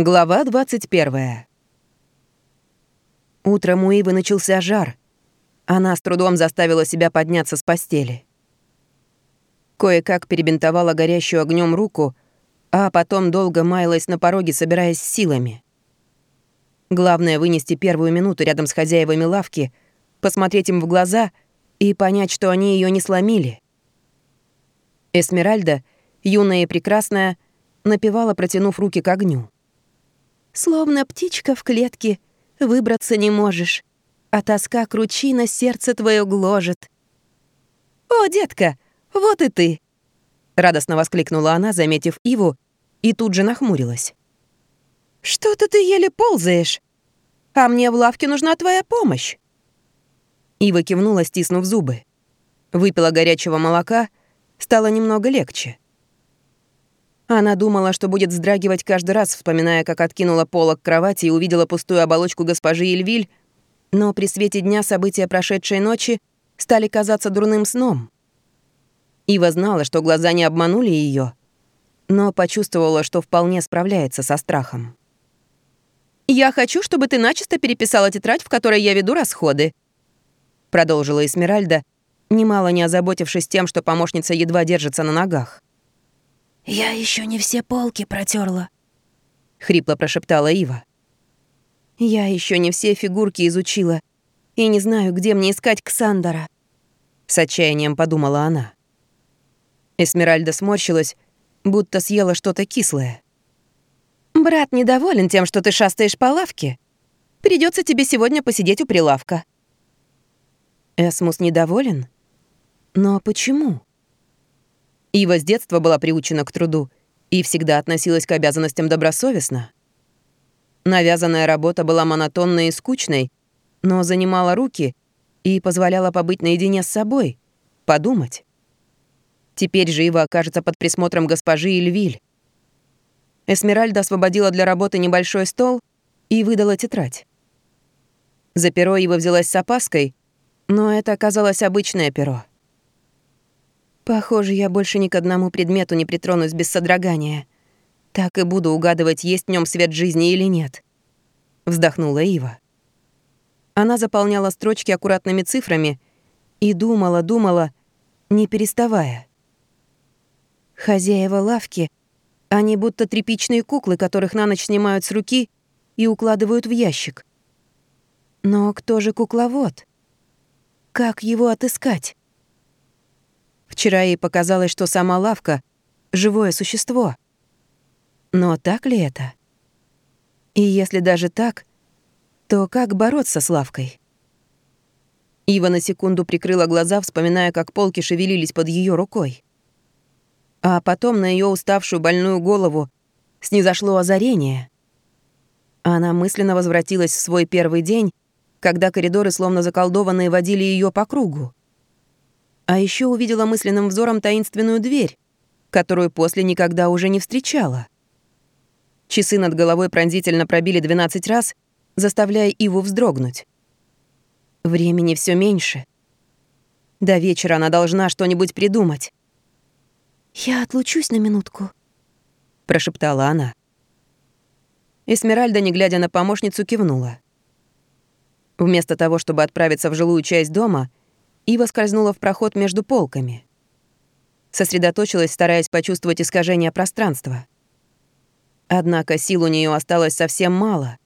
Глава 21. Утром у Ивы начался жар. Она с трудом заставила себя подняться с постели. Кое-как перебинтовала горящую огнем руку, а потом долго маялась на пороге, собираясь силами. Главное — вынести первую минуту рядом с хозяевами лавки, посмотреть им в глаза и понять, что они ее не сломили. Эсмеральда, юная и прекрасная, напевала, протянув руки к огню. Словно птичка в клетке, выбраться не можешь, а тоска кручина сердце твое гложет. «О, детка, вот и ты!» Радостно воскликнула она, заметив Иву, и тут же нахмурилась. «Что-то ты еле ползаешь, а мне в лавке нужна твоя помощь!» Ива кивнула, стиснув зубы. Выпила горячего молока, стало немного легче. Она думала, что будет вздрагивать каждый раз, вспоминая, как откинула полок кровати и увидела пустую оболочку госпожи Эльвиль, но при свете дня события прошедшей ночи стали казаться дурным сном. Ива знала, что глаза не обманули ее, но почувствовала, что вполне справляется со страхом. «Я хочу, чтобы ты начисто переписала тетрадь, в которой я веду расходы», продолжила Эсмеральда, немало не озаботившись тем, что помощница едва держится на ногах. «Я еще не все полки протерла, хрипло прошептала Ива. «Я еще не все фигурки изучила и не знаю, где мне искать Ксандора», — с отчаянием подумала она. Эсмеральда сморщилась, будто съела что-то кислое. «Брат недоволен тем, что ты шастаешь по лавке. Придется тебе сегодня посидеть у прилавка». Эсмус недоволен? Но почему? Ива с детства была приучена к труду и всегда относилась к обязанностям добросовестно. Навязанная работа была монотонной и скучной, но занимала руки и позволяла побыть наедине с собой, подумать. Теперь же Ива окажется под присмотром госпожи Эльвиль. Эсмеральда освободила для работы небольшой стол и выдала тетрадь. За перо Ива взялась с опаской, но это оказалось обычное перо. Похоже, я больше ни к одному предмету не притронусь без содрогания. Так и буду угадывать, есть в нем свет жизни или нет. Вздохнула Ива. Она заполняла строчки аккуратными цифрами и думала, думала, не переставая. Хозяева лавки, они будто тряпичные куклы, которых на ночь снимают с руки и укладывают в ящик. Но кто же кукловод? Как его отыскать? Вчера ей показалось, что сама лавка — живое существо. Но так ли это? И если даже так, то как бороться с лавкой? Ива на секунду прикрыла глаза, вспоминая, как полки шевелились под ее рукой. А потом на ее уставшую больную голову снизошло озарение. Она мысленно возвратилась в свой первый день, когда коридоры, словно заколдованные, водили ее по кругу. А еще увидела мысленным взором таинственную дверь, которую после никогда уже не встречала. Часы над головой пронзительно пробили 12 раз, заставляя Иву вздрогнуть. Времени все меньше. До вечера она должна что-нибудь придумать. «Я отлучусь на минутку», — прошептала она. Эсмеральда, не глядя на помощницу, кивнула. Вместо того, чтобы отправиться в жилую часть дома, Ива скользнула в проход между полками. Сосредоточилась, стараясь почувствовать искажение пространства. Однако сил у нее осталось совсем мало.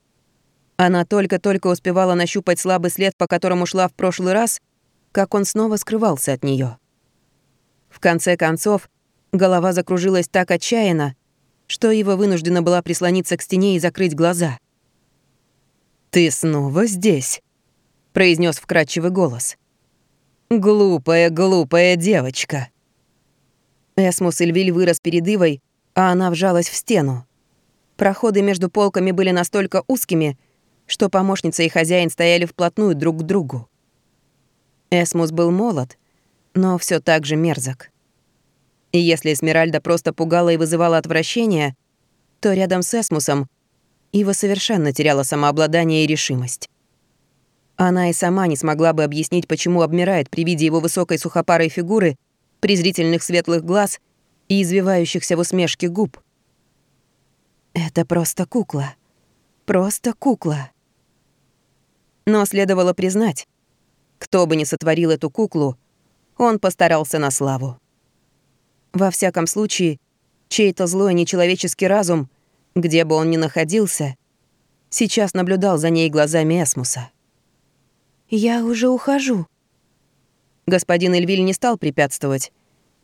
Она только-только успевала нащупать слабый след, по которому шла в прошлый раз, как он снова скрывался от нее. В конце концов, голова закружилась так отчаянно, что Ива вынуждена была прислониться к стене и закрыть глаза. «Ты снова здесь?» — произнес вкрадчивый голос. Глупая, глупая девочка. Эсмус Эльвиль вырос перед Ивой, а она вжалась в стену. Проходы между полками были настолько узкими, что помощница и хозяин стояли вплотную друг к другу. Эсмус был молод, но все так же мерзок. И если Эсмеральда просто пугала и вызывала отвращение, то рядом с Эсмусом Ива совершенно теряла самообладание и решимость. Она и сама не смогла бы объяснить, почему обмирает при виде его высокой сухопарой фигуры, презрительных светлых глаз и извивающихся в усмешке губ. Это просто кукла. Просто кукла. Но следовало признать, кто бы ни сотворил эту куклу, он постарался на славу. Во всяком случае, чей-то злой нечеловеческий разум, где бы он ни находился, сейчас наблюдал за ней глазами Эсмуса. «Я уже ухожу». Господин Эльвиль не стал препятствовать,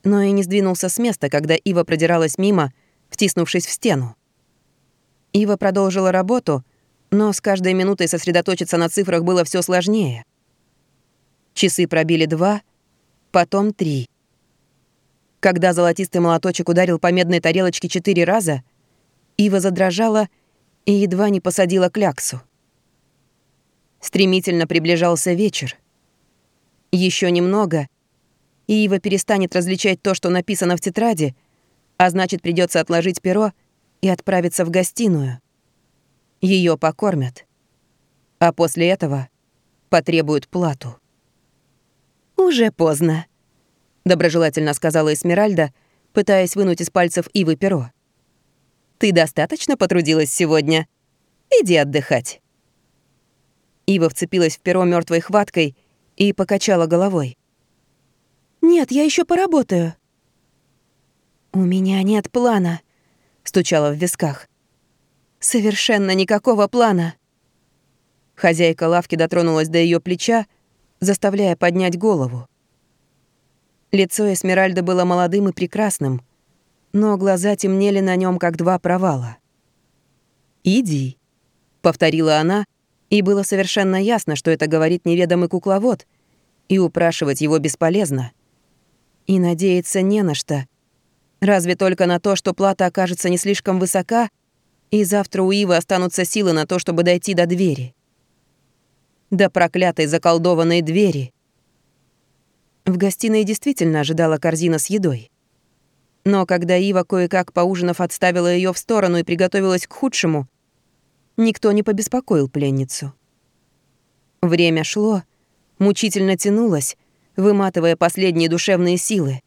но и не сдвинулся с места, когда Ива продиралась мимо, втиснувшись в стену. Ива продолжила работу, но с каждой минутой сосредоточиться на цифрах было все сложнее. Часы пробили два, потом три. Когда золотистый молоточек ударил по медной тарелочке четыре раза, Ива задрожала и едва не посадила кляксу. Стремительно приближался вечер. Еще немного, и Ива перестанет различать то, что написано в тетради, а значит, придется отложить перо и отправиться в гостиную. Ее покормят. А после этого потребуют плату. «Уже поздно», — доброжелательно сказала Эсмеральда, пытаясь вынуть из пальцев Ивы перо. «Ты достаточно потрудилась сегодня? Иди отдыхать». Ива вцепилась в перо мертвой хваткой и покачала головой. «Нет, я еще поработаю». «У меня нет плана», — стучала в висках. «Совершенно никакого плана». Хозяйка лавки дотронулась до ее плеча, заставляя поднять голову. Лицо Эсмеральды было молодым и прекрасным, но глаза темнели на нем как два провала. «Иди», — повторила она, и было совершенно ясно, что это говорит неведомый кукловод, и упрашивать его бесполезно. И надеяться не на что. Разве только на то, что плата окажется не слишком высока, и завтра у Ивы останутся силы на то, чтобы дойти до двери до проклятой заколдованной двери. В гостиной действительно ожидала корзина с едой. Но когда Ива, кое-как поужинав, отставила ее в сторону и приготовилась к худшему, никто не побеспокоил пленницу. Время шло, мучительно тянулось, выматывая последние душевные силы.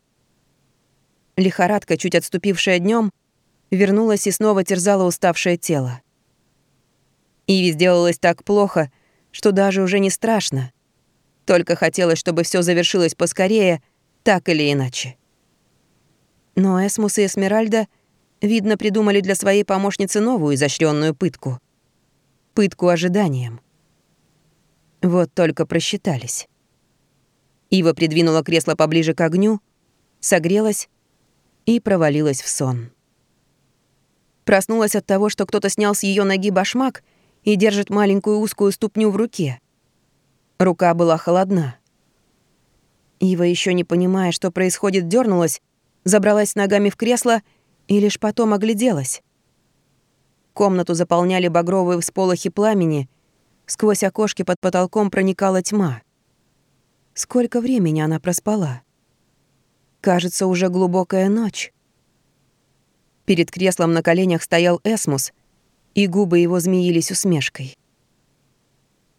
Лихорадка, чуть отступившая днем, вернулась и снова терзала уставшее тело. Иве сделалось так плохо, что даже уже не страшно. Только хотелось, чтобы все завершилось поскорее, так или иначе. Но Эсмус и Эсмеральда, видно, придумали для своей помощницы новую изощренную пытку. Пытку ожиданием. Вот только просчитались. Ива придвинула кресло поближе к огню, согрелась и провалилась в сон. Проснулась от того, что кто-то снял с ее ноги башмак и держит маленькую узкую ступню в руке. Рука была холодна. Ива, еще не понимая, что происходит, дернулась, забралась ногами в кресло и лишь потом огляделась. Комнату заполняли багровые всполохи пламени, сквозь окошки под потолком проникала тьма. Сколько времени она проспала? Кажется, уже глубокая ночь. Перед креслом на коленях стоял Эсмус — и губы его змеились усмешкой.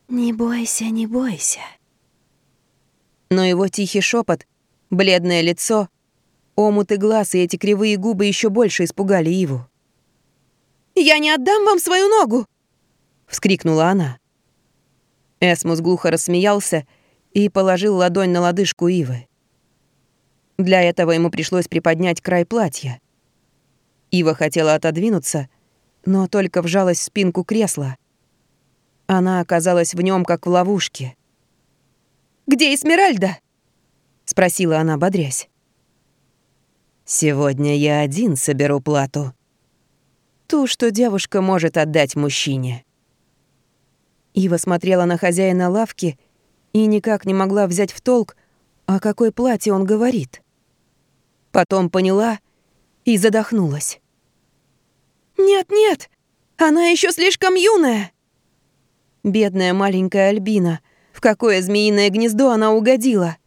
«Не бойся, не бойся». Но его тихий шепот, бледное лицо, омуты глаз и эти кривые губы еще больше испугали Иву. «Я не отдам вам свою ногу!» — вскрикнула она. Эсмус глухо рассмеялся и положил ладонь на лодыжку Ивы. Для этого ему пришлось приподнять край платья. Ива хотела отодвинуться — но только вжалась в спинку кресла. Она оказалась в нем как в ловушке. «Где Эсмеральда?» — спросила она, бодрясь. «Сегодня я один соберу плату. Ту, что девушка может отдать мужчине». Ива смотрела на хозяина лавки и никак не могла взять в толк, о какой платье он говорит. Потом поняла и задохнулась. «Нет-нет, она еще слишком юная!» Бедная маленькая Альбина, в какое змеиное гнездо она угодила.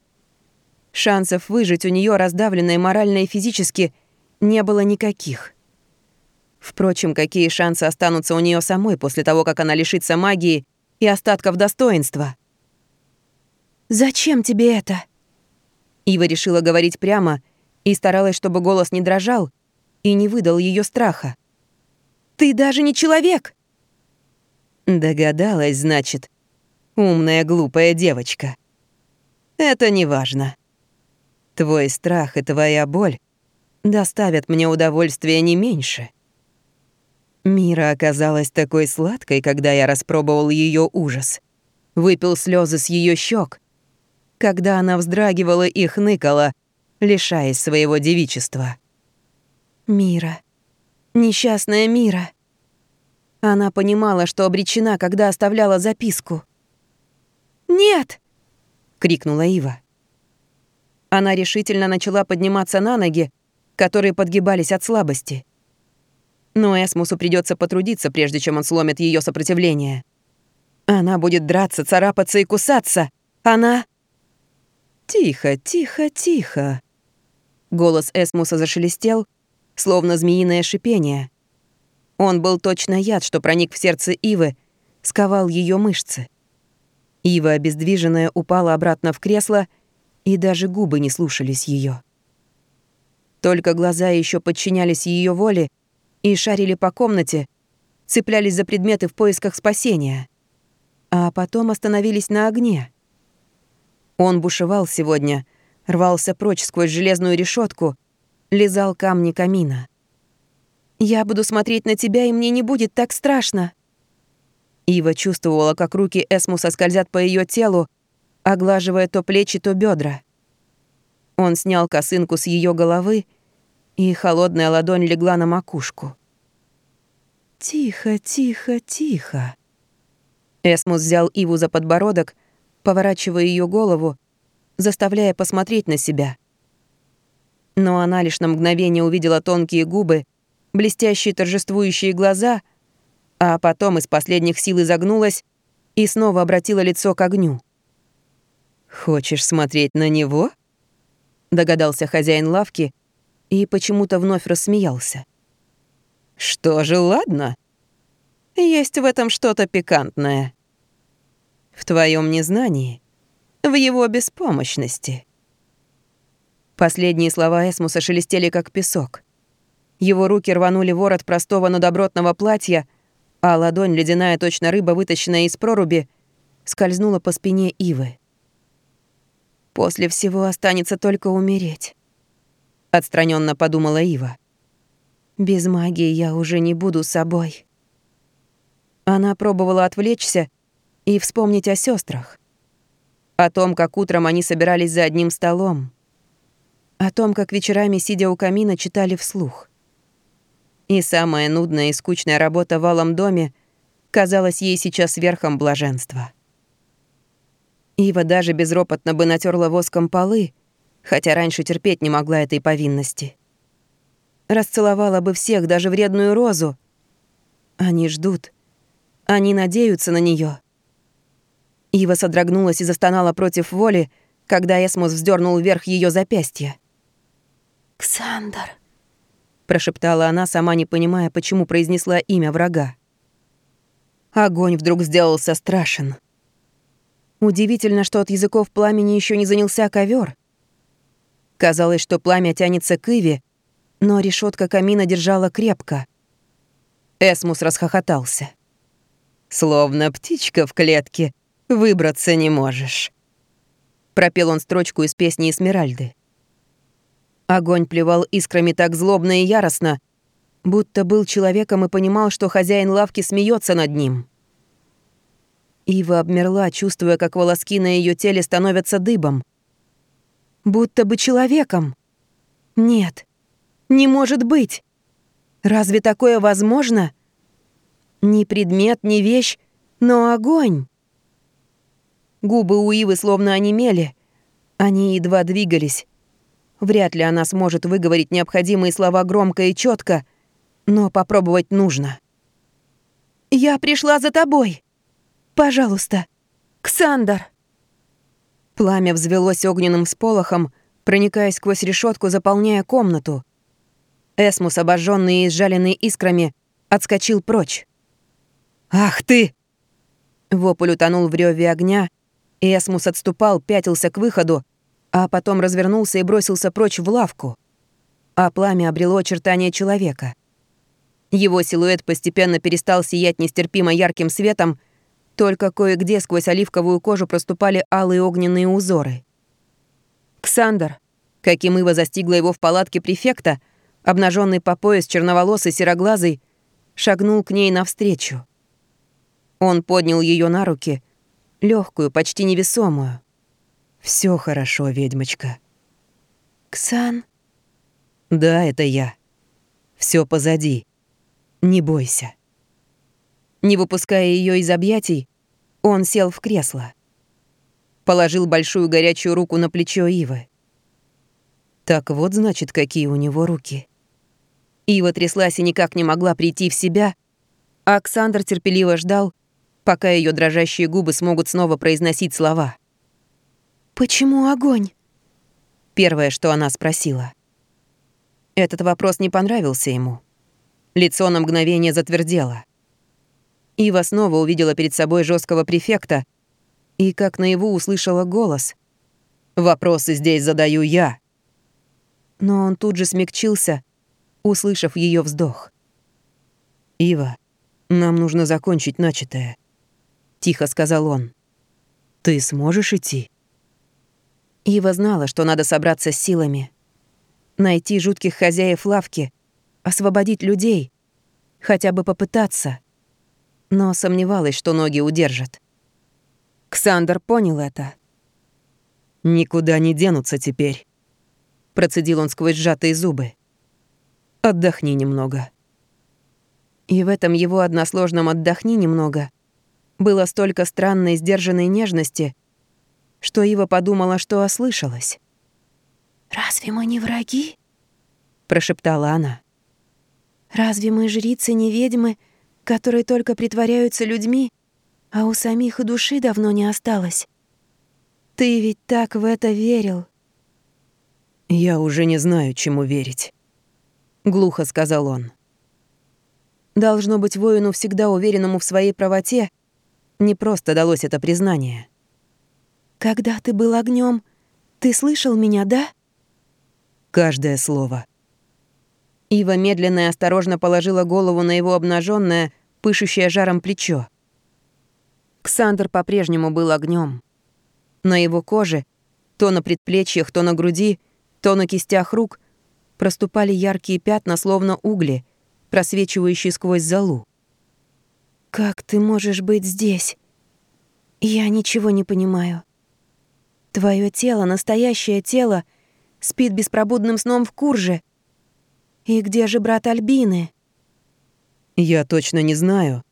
Шансов выжить у нее раздавленной морально и физически не было никаких. Впрочем, какие шансы останутся у нее самой после того, как она лишится магии и остатков достоинства? «Зачем тебе это?» Ива решила говорить прямо и старалась, чтобы голос не дрожал и не выдал ее страха. Ты даже не человек!» Догадалась, значит. Умная, глупая девочка. Это не важно. Твой страх и твоя боль доставят мне удовольствие не меньше. Мира оказалась такой сладкой, когда я распробовал ее ужас. Выпил слезы с ее щек, когда она вздрагивала и хныкала, лишаясь своего девичества. Мира. Несчастная Мира. Она понимала, что обречена, когда оставляла записку. «Нет!» — крикнула Ива. Она решительно начала подниматься на ноги, которые подгибались от слабости. Но Эсмусу придется потрудиться, прежде чем он сломит ее сопротивление. Она будет драться, царапаться и кусаться. Она... «Тихо, тихо, тихо!» Голос Эсмуса зашелестел, словно змеиное шипение. Он был точно яд, что проник в сердце Ивы, сковал ее мышцы. Ива, обездвиженная, упала обратно в кресло, и даже губы не слушались ее. Только глаза еще подчинялись ее воле и шарили по комнате, цеплялись за предметы в поисках спасения, а потом остановились на огне. Он бушевал сегодня, рвался прочь сквозь железную решетку, лизал камни камина. «Я буду смотреть на тебя, и мне не будет так страшно». Ива чувствовала, как руки Эсмуса скользят по ее телу, оглаживая то плечи, то бедра. Он снял косынку с ее головы, и холодная ладонь легла на макушку. «Тихо, тихо, тихо». Эсмус взял Иву за подбородок, поворачивая ее голову, заставляя посмотреть на себя. Но она лишь на мгновение увидела тонкие губы, блестящие торжествующие глаза, а потом из последних сил изогнулась и снова обратила лицо к огню. «Хочешь смотреть на него?» — догадался хозяин лавки и почему-то вновь рассмеялся. «Что же, ладно. Есть в этом что-то пикантное в твоем незнании, в его беспомощности. Последние слова Эсмуса шелестели, как песок. Его руки рванули ворот простого, но добротного платья, а ладонь, ледяная точно рыба, вытащенная из проруби, скользнула по спине Ивы. «После всего останется только умереть», — отстраненно подумала Ива. «Без магии я уже не буду собой». Она пробовала отвлечься, и вспомнить о сестрах. О том, как утром они собирались за одним столом. О том, как вечерами, сидя у камина, читали вслух. И самая нудная и скучная работа в алом доме казалась ей сейчас верхом блаженства. Ива даже безропотно бы натерла воском полы, хотя раньше терпеть не могла этой повинности. Расцеловала бы всех, даже вредную розу. Они ждут. Они надеются на нее. Ива содрогнулась и застонала против воли, когда Эсмус вздернул вверх ее запястье. «Ксандр», — прошептала она, сама не понимая, почему произнесла имя врага. Огонь вдруг сделался страшен. Удивительно, что от языков пламени еще не занялся ковер. Казалось, что пламя тянется к Иве, но решетка камина держала крепко. Эсмус расхохотался. «Словно птичка в клетке», выбраться не можешь». Пропел он строчку из песни Эсмеральды. Огонь плевал искрами так злобно и яростно, будто был человеком и понимал, что хозяин лавки смеется над ним. Ива обмерла, чувствуя, как волоски на ее теле становятся дыбом. Будто бы человеком. Нет, не может быть. Разве такое возможно? Ни предмет, ни вещь, но огонь. Губы у Ивы словно онемели. Они едва двигались. Вряд ли она сможет выговорить необходимые слова громко и четко, но попробовать нужно. «Я пришла за тобой. Пожалуйста, Ксандр!» Пламя взвелось огненным сполохом, проникая сквозь решетку, заполняя комнату. Эсмус, обожженный и сжаленный искрами, отскочил прочь. «Ах ты!» Вопль утонул в реве огня, Эсмус отступал, пятился к выходу, а потом развернулся и бросился прочь в лавку. А пламя обрело очертания человека. Его силуэт постепенно перестал сиять нестерпимо ярким светом, только кое-где сквозь оливковую кожу проступали алые огненные узоры. Ксандр, каким Ива застигла его в палатке префекта, обнаженный по пояс черноволосый сероглазый, шагнул к ней навстречу. Он поднял ее на руки, легкую, почти невесомую. Все хорошо, ведьмочка. Ксан? Да, это я. Все позади. Не бойся. Не выпуская ее из объятий, он сел в кресло. Положил большую горячую руку на плечо Ивы. Так вот, значит, какие у него руки. Ива тряслась и никак не могла прийти в себя, а Александр терпеливо ждал, пока ее дрожащие губы смогут снова произносить слова. «Почему огонь?» Первое, что она спросила. Этот вопрос не понравился ему. Лицо на мгновение затвердело. Ива снова увидела перед собой жесткого префекта и, как наяву, услышала голос. «Вопросы здесь задаю я». Но он тут же смягчился, услышав ее вздох. «Ива, нам нужно закончить начатое», — тихо сказал он. «Ты сможешь идти?» Ива знала, что надо собраться с силами. Найти жутких хозяев лавки, освободить людей, хотя бы попытаться. Но сомневалась, что ноги удержат. Ксандр понял это. «Никуда не денутся теперь», — процедил он сквозь сжатые зубы. «Отдохни немного». И в этом его односложном «отдохни немного» было столько странной сдержанной нежности, что Ива подумала, что ослышалась. «Разве мы не враги?» — прошептала она. Разве мы жрицы не ведьмы, которые только притворяются людьми, а у самих и души давно не осталось? Ты ведь так в это верил. Я уже не знаю, чему верить, глухо сказал он. Должно быть, воину, всегда уверенному в своей правоте, не просто далось это признание. Когда ты был огнем, ты слышал меня, да? Каждое слово. Ива медленно и осторожно положила голову на его обнаженное, пышущее жаром плечо. Ксандр по-прежнему был огнем. На его коже, то на предплечьях, то на груди, то на кистях рук, проступали яркие пятна, словно угли, просвечивающие сквозь золу. «Как ты можешь быть здесь? Я ничего не понимаю. Твое тело, настоящее тело, спит беспробудным сном в курже — «И где же брат Альбины?» «Я точно не знаю,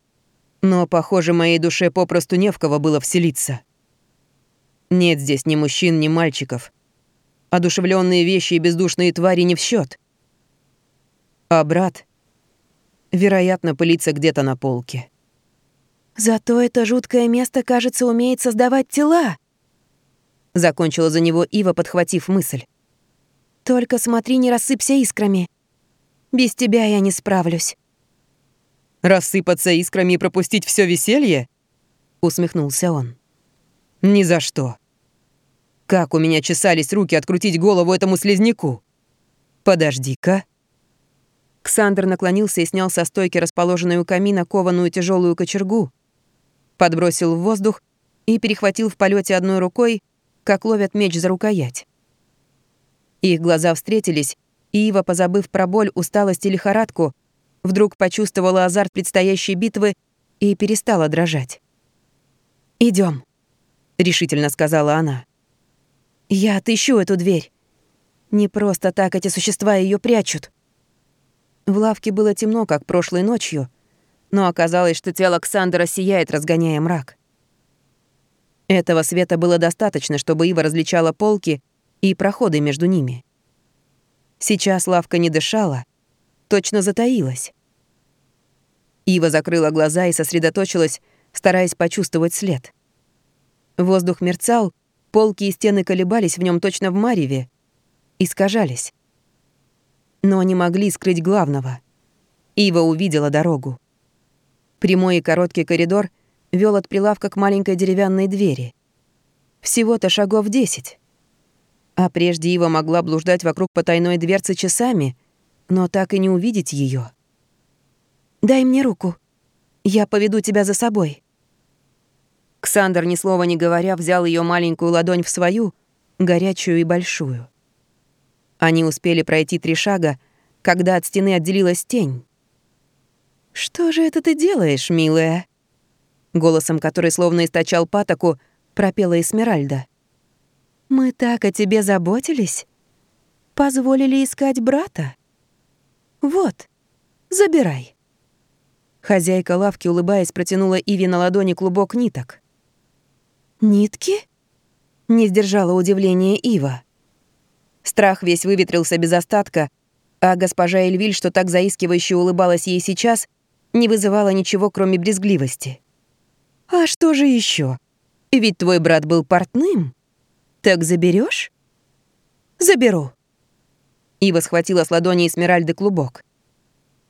но, похоже, моей душе попросту не в кого было вселиться. Нет здесь ни мужчин, ни мальчиков. Одушевленные вещи и бездушные твари не в счет. А брат, вероятно, пылится где-то на полке». «Зато это жуткое место, кажется, умеет создавать тела», — закончила за него Ива, подхватив мысль. «Только смотри, не рассыпься искрами. Без тебя я не справлюсь». «Рассыпаться искрами и пропустить все веселье?» — усмехнулся он. «Ни за что. Как у меня чесались руки открутить голову этому слезняку? Подожди-ка». Ксандр наклонился и снял со стойки, расположенной у камина, кованую тяжелую кочергу, подбросил в воздух и перехватил в полете одной рукой, как ловят меч за рукоять. Их глаза встретились, Ива, позабыв про боль, усталость и лихорадку, вдруг почувствовала азарт предстоящей битвы и перестала дрожать. Идем, решительно сказала она. «Я отыщу эту дверь. Не просто так эти существа ее прячут». В лавке было темно, как прошлой ночью, но оказалось, что тело Александра сияет, разгоняя мрак. Этого света было достаточно, чтобы Ива различала полки и проходы между ними. Сейчас лавка не дышала, точно затаилась. Ива закрыла глаза и сосредоточилась, стараясь почувствовать след. Воздух мерцал, полки и стены колебались в нем точно в мареве, искажались. Но они могли скрыть главного. Ива увидела дорогу. Прямой и короткий коридор вел от прилавка к маленькой деревянной двери. Всего-то шагов десять. А прежде Ива могла блуждать вокруг потайной дверцы часами, но так и не увидеть ее. дай мне руку. Я поведу тебя за собой». Ксандр, ни слова не говоря, взял ее маленькую ладонь в свою, горячую и большую. Они успели пройти три шага, когда от стены отделилась тень. «Что же это ты делаешь, милая?» Голосом, который словно источал патоку, пропела Эсмеральда. «Мы так о тебе заботились. Позволили искать брата. Вот, забирай». Хозяйка лавки, улыбаясь, протянула Иве на ладони клубок ниток. «Нитки?» — не сдержала удивление Ива. Страх весь выветрился без остатка, а госпожа Эльвиль, что так заискивающе улыбалась ей сейчас, не вызывала ничего, кроме брезгливости. «А что же еще? Ведь твой брат был портным. Так заберешь? «Заберу». Ива схватила с ладони Эсмеральды клубок.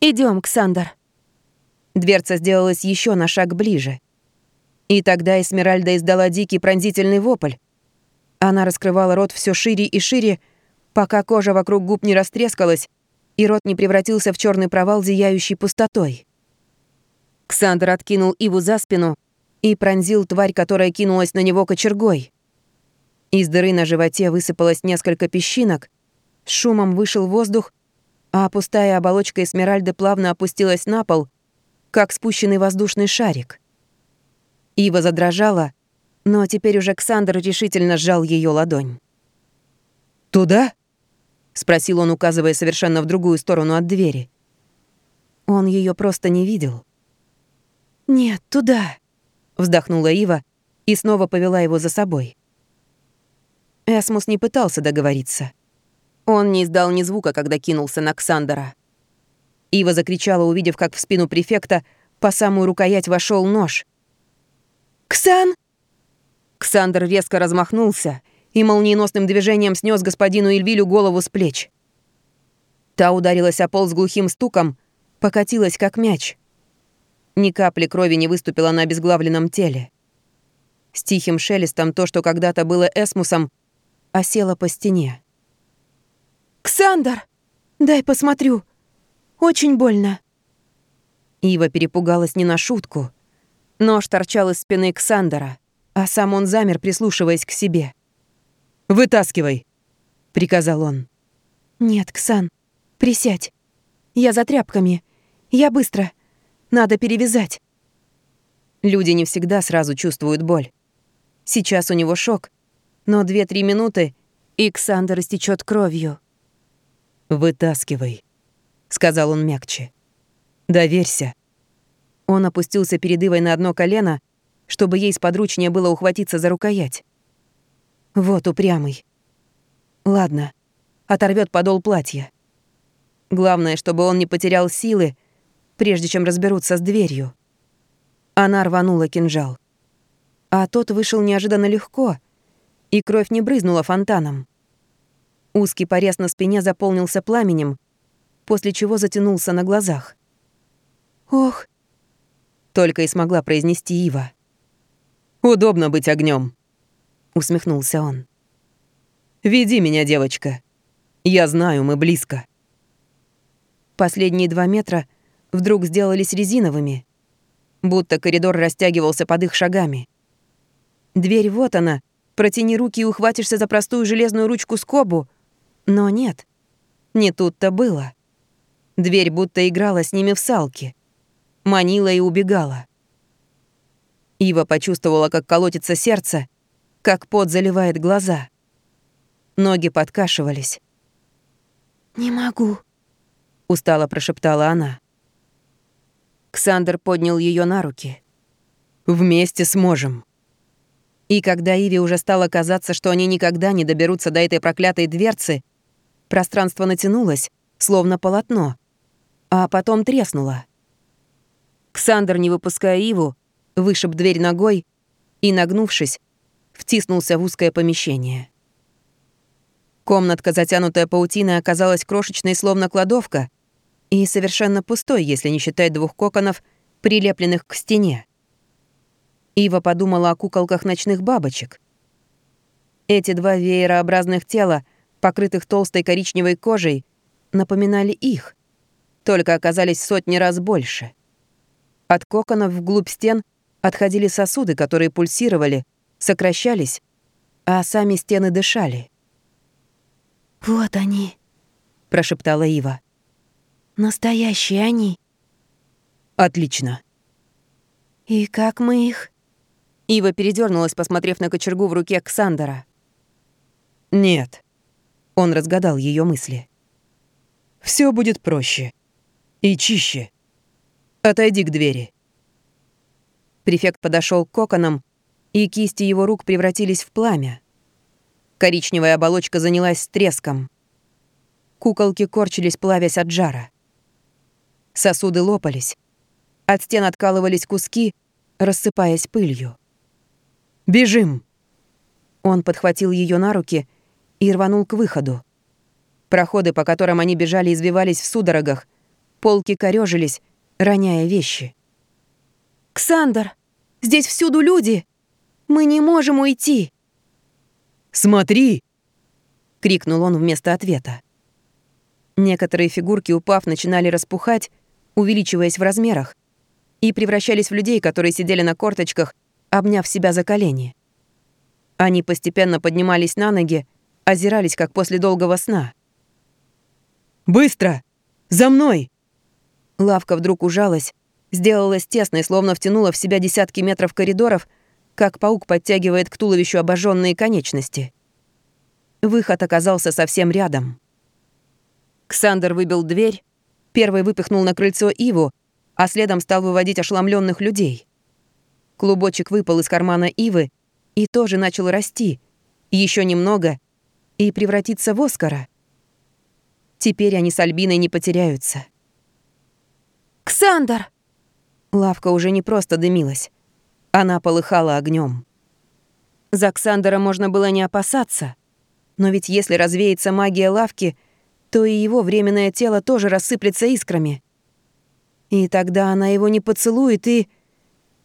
Идем, Ксандр». Дверца сделалась еще на шаг ближе. И тогда Эсмеральда издала дикий пронзительный вопль. Она раскрывала рот все шире и шире, пока кожа вокруг губ не растрескалась, и рот не превратился в черный провал, зияющий пустотой. Ксандр откинул Иву за спину и пронзил тварь, которая кинулась на него кочергой. Из дыры на животе высыпалось несколько песчинок, с шумом вышел воздух, а пустая оболочка Эсмеральды плавно опустилась на пол, как спущенный воздушный шарик. Ива задрожала, но теперь уже Ксандр решительно сжал ее ладонь. «Туда?» — спросил он, указывая совершенно в другую сторону от двери. Он ее просто не видел. «Нет, туда», — вздохнула Ива и снова повела его за собой. Эсмус не пытался договориться. Он не издал ни звука, когда кинулся на Ксандера. Ива закричала, увидев, как в спину префекта по самую рукоять вошел нож. «Ксан!» Ксандр резко размахнулся — и молниеносным движением снес господину Эльвилю голову с плеч. Та ударилась о пол с глухим стуком, покатилась как мяч. Ни капли крови не выступила на обезглавленном теле. С тихим шелестом то, что когда-то было эсмусом, осело по стене. «Ксандр! Дай посмотрю! Очень больно!» Ива перепугалась не на шутку. Нож торчал из спины Ксандера, а сам он замер, прислушиваясь к себе. «Вытаскивай!» — приказал он. «Нет, Ксан, присядь. Я за тряпками. Я быстро. Надо перевязать». Люди не всегда сразу чувствуют боль. Сейчас у него шок, но две-три минуты, и Ксандр истечет кровью. «Вытаскивай», — сказал он мягче. «Доверься». Он опустился перед Ивой на одно колено, чтобы ей сподручнее было ухватиться за рукоять. Вот упрямый. Ладно, оторвет подол платья. Главное, чтобы он не потерял силы, прежде чем разберутся с дверью. Она рванула кинжал. А тот вышел неожиданно легко, и кровь не брызнула фонтаном. Узкий порез на спине заполнился пламенем, после чего затянулся на глазах. «Ох!» — только и смогла произнести Ива. «Удобно быть огнем, — усмехнулся он. «Веди меня, девочка. Я знаю, мы близко». Последние два метра вдруг сделались резиновыми, будто коридор растягивался под их шагами. Дверь вот она, протяни руки и ухватишься за простую железную ручку скобу. Но нет, не тут-то было. Дверь будто играла с ними в салки. Манила и убегала. Ива почувствовала, как колотится сердце, как пот заливает глаза. Ноги подкашивались. «Не могу», — устало прошептала она. Ксандр поднял ее на руки. «Вместе сможем». И когда Иве уже стало казаться, что они никогда не доберутся до этой проклятой дверцы, пространство натянулось, словно полотно, а потом треснуло. Ксандр, не выпуская Иву, вышиб дверь ногой и, нагнувшись, втиснулся в узкое помещение. Комнатка, затянутая паутиной, оказалась крошечной, словно кладовка, и совершенно пустой, если не считать двух коконов, прилепленных к стене. Ива подумала о куколках ночных бабочек. Эти два веерообразных тела, покрытых толстой коричневой кожей, напоминали их, только оказались сотни раз больше — От коконов вглубь стен отходили сосуды, которые пульсировали, сокращались, а сами стены дышали. «Вот они», — прошептала Ива. «Настоящие они». «Отлично». «И как мы их?» Ива передернулась, посмотрев на кочергу в руке Ксандера. «Нет», — он разгадал ее мысли. Все будет проще. И чище. Отойди к двери». Префект подошел к коконам, и кисти его рук превратились в пламя. Коричневая оболочка занялась треском. Куколки корчились, плавясь от жара. Сосуды лопались. От стен откалывались куски, рассыпаясь пылью. «Бежим!» Он подхватил ее на руки и рванул к выходу. Проходы, по которым они бежали, извивались в судорогах. Полки корёжились, роняя вещи. «Ксандр, здесь всюду люди! Мы не можем уйти!» «Смотри!» — крикнул он вместо ответа. Некоторые фигурки, упав, начинали распухать, увеличиваясь в размерах, и превращались в людей, которые сидели на корточках, обняв себя за колени. Они постепенно поднимались на ноги, озирались, как после долгого сна. «Быстро! За мной!» Лавка вдруг ужалась, сделалась тесной, словно втянула в себя десятки метров коридоров, как паук подтягивает к туловищу обожженные конечности. Выход оказался совсем рядом. Ксандер выбил дверь, первый выпихнул на крыльцо Иву, а следом стал выводить ошеломленных людей. Клубочек выпал из кармана Ивы и тоже начал расти, еще немного, и превратиться в Оскара — Теперь они с Альбиной не потеряются. «Ксандр!» Лавка уже не просто дымилась. Она полыхала огнем. За Ксандера можно было не опасаться. Но ведь если развеется магия лавки, то и его временное тело тоже рассыплется искрами. И тогда она его не поцелует и...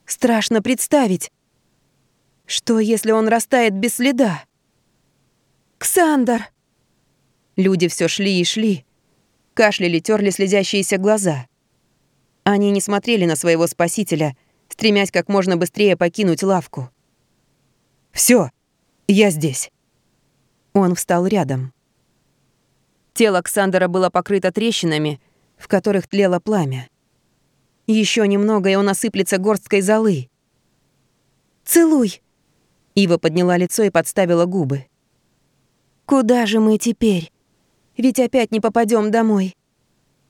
Страшно представить. Что, если он растает без следа? «Ксандр!» Люди все шли и шли. Кашляли, терли слезящиеся глаза. Они не смотрели на своего спасителя, стремясь как можно быстрее покинуть лавку. Все, я здесь». Он встал рядом. Тело Ксандера было покрыто трещинами, в которых тлело пламя. Еще немного, и он осыплется горсткой золы. «Целуй!» Ива подняла лицо и подставила губы. «Куда же мы теперь?» Ведь опять не попадем домой.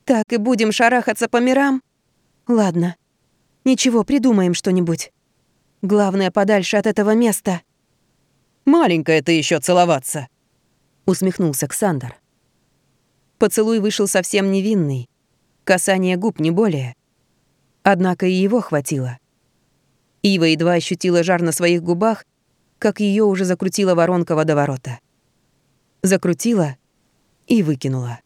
Так и будем шарахаться по мирам? Ладно. Ничего, придумаем что-нибудь. Главное, подальше от этого места. «Маленькая ты еще целоваться!» Усмехнулся Ксандр. Поцелуй вышел совсем невинный. Касание губ не более. Однако и его хватило. Ива едва ощутила жар на своих губах, как ее уже закрутила воронка водоворота. Закрутила и выкинула.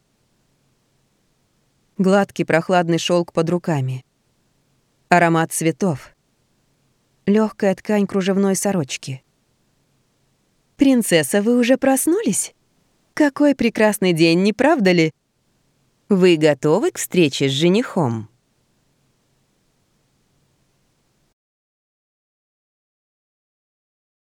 Гладкий прохладный шелк под руками. Аромат цветов. Легкая ткань кружевной сорочки. «Принцесса, вы уже проснулись? Какой прекрасный день, не правда ли? Вы готовы к встрече с женихом?»